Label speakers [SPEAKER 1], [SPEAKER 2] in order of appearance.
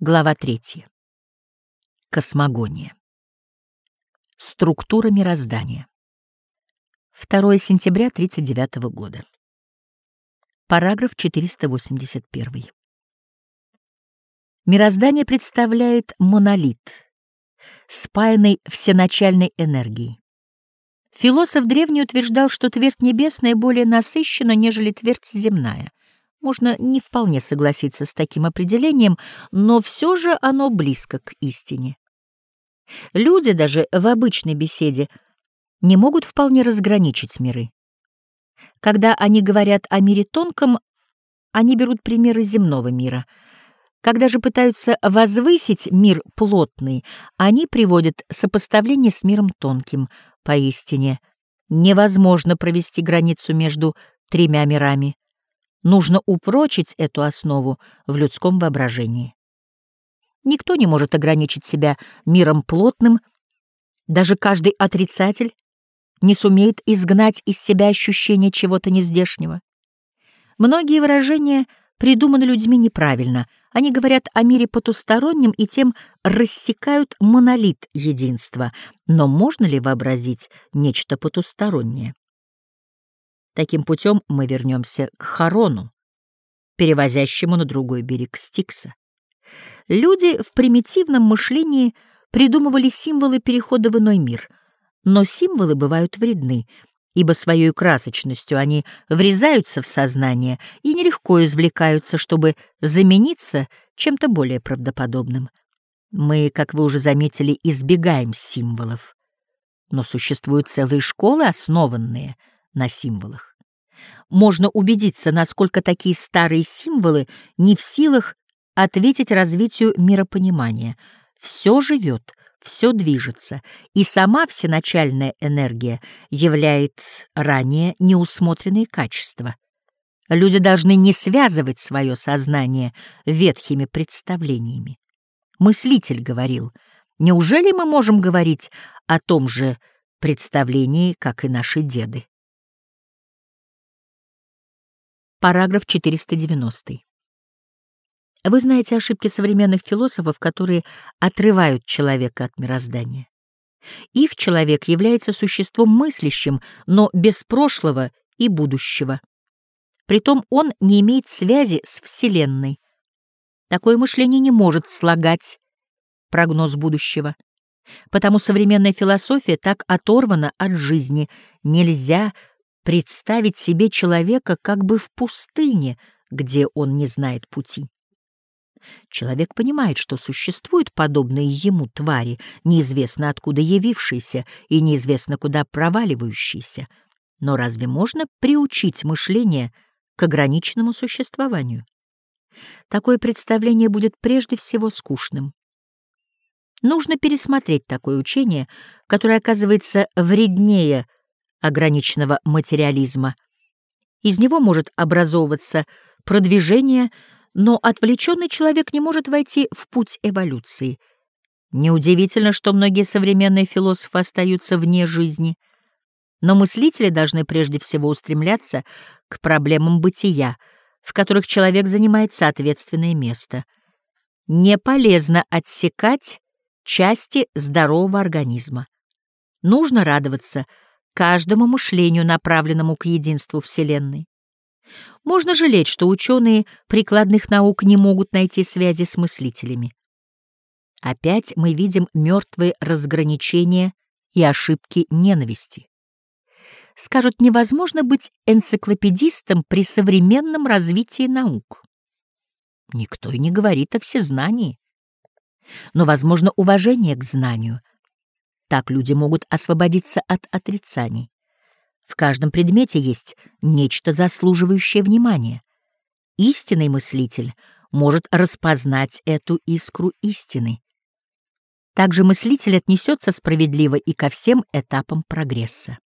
[SPEAKER 1] Глава 3. Космогония. Структура мироздания. 2 сентября 1939 года. Параграф 481. Мироздание представляет монолит, спаянный всеначальной энергией. Философ древний утверждал, что твердь небесная более насыщена, нежели твердь земная. Можно не вполне согласиться с таким определением, но все же оно близко к истине. Люди даже в обычной беседе не могут вполне разграничить миры. Когда они говорят о мире тонком, они берут примеры земного мира. Когда же пытаются возвысить мир плотный, они приводят сопоставление с миром тонким. Поистине, невозможно провести границу между тремя мирами — Нужно упрочить эту основу в людском воображении. Никто не может ограничить себя миром плотным, даже каждый отрицатель не сумеет изгнать из себя ощущение чего-то нездешнего. Многие выражения придуманы людьми неправильно. Они говорят о мире потустороннем и тем рассекают монолит единства. Но можно ли вообразить нечто потустороннее? Таким путем мы вернемся к Харону, перевозящему на другой берег Стикса. Люди в примитивном мышлении придумывали символы перехода в иной мир, но символы бывают вредны, ибо своей красочностью они врезаются в сознание и нелегко извлекаются, чтобы замениться чем-то более правдоподобным. Мы, как вы уже заметили, избегаем символов, но существуют целые школы, основанные на символах можно убедиться, насколько такие старые символы не в силах ответить развитию миропонимания. Все живет, все движется, и сама всеначальная энергия являет ранее неусмотренные качества. Люди должны не связывать свое сознание ветхими представлениями. Мыслитель говорил, неужели мы можем говорить о том же представлении, как и наши деды? Параграф 490. Вы знаете ошибки современных философов, которые отрывают человека от мироздания. Их человек является существом мыслящим, но без прошлого и будущего. Притом он не имеет связи с Вселенной. Такое мышление не может слагать прогноз будущего. Потому современная философия так оторвана от жизни. Нельзя представить себе человека как бы в пустыне, где он не знает пути. Человек понимает, что существуют подобные ему твари, неизвестно откуда явившиеся и неизвестно куда проваливающиеся. Но разве можно приучить мышление к ограниченному существованию? Такое представление будет прежде всего скучным. Нужно пересмотреть такое учение, которое оказывается вреднее – ограниченного материализма. Из него может образовываться продвижение, но отвлеченный человек не может войти в путь эволюции. Неудивительно, что многие современные философы остаются вне жизни, но мыслители должны прежде всего устремляться к проблемам бытия, в которых человек занимает соответственное место. Не полезно отсекать части здорового организма. Нужно радоваться – каждому мышлению, направленному к единству Вселенной. Можно жалеть, что ученые прикладных наук не могут найти связи с мыслителями. Опять мы видим мертвые разграничения и ошибки ненависти. Скажут, невозможно быть энциклопедистом при современном развитии наук. Никто и не говорит о всезнании. Но возможно уважение к знанию, так люди могут освободиться от отрицаний. В каждом предмете есть нечто заслуживающее внимания. Истинный мыслитель может распознать эту искру истины. Также мыслитель отнесется справедливо и ко всем этапам прогресса.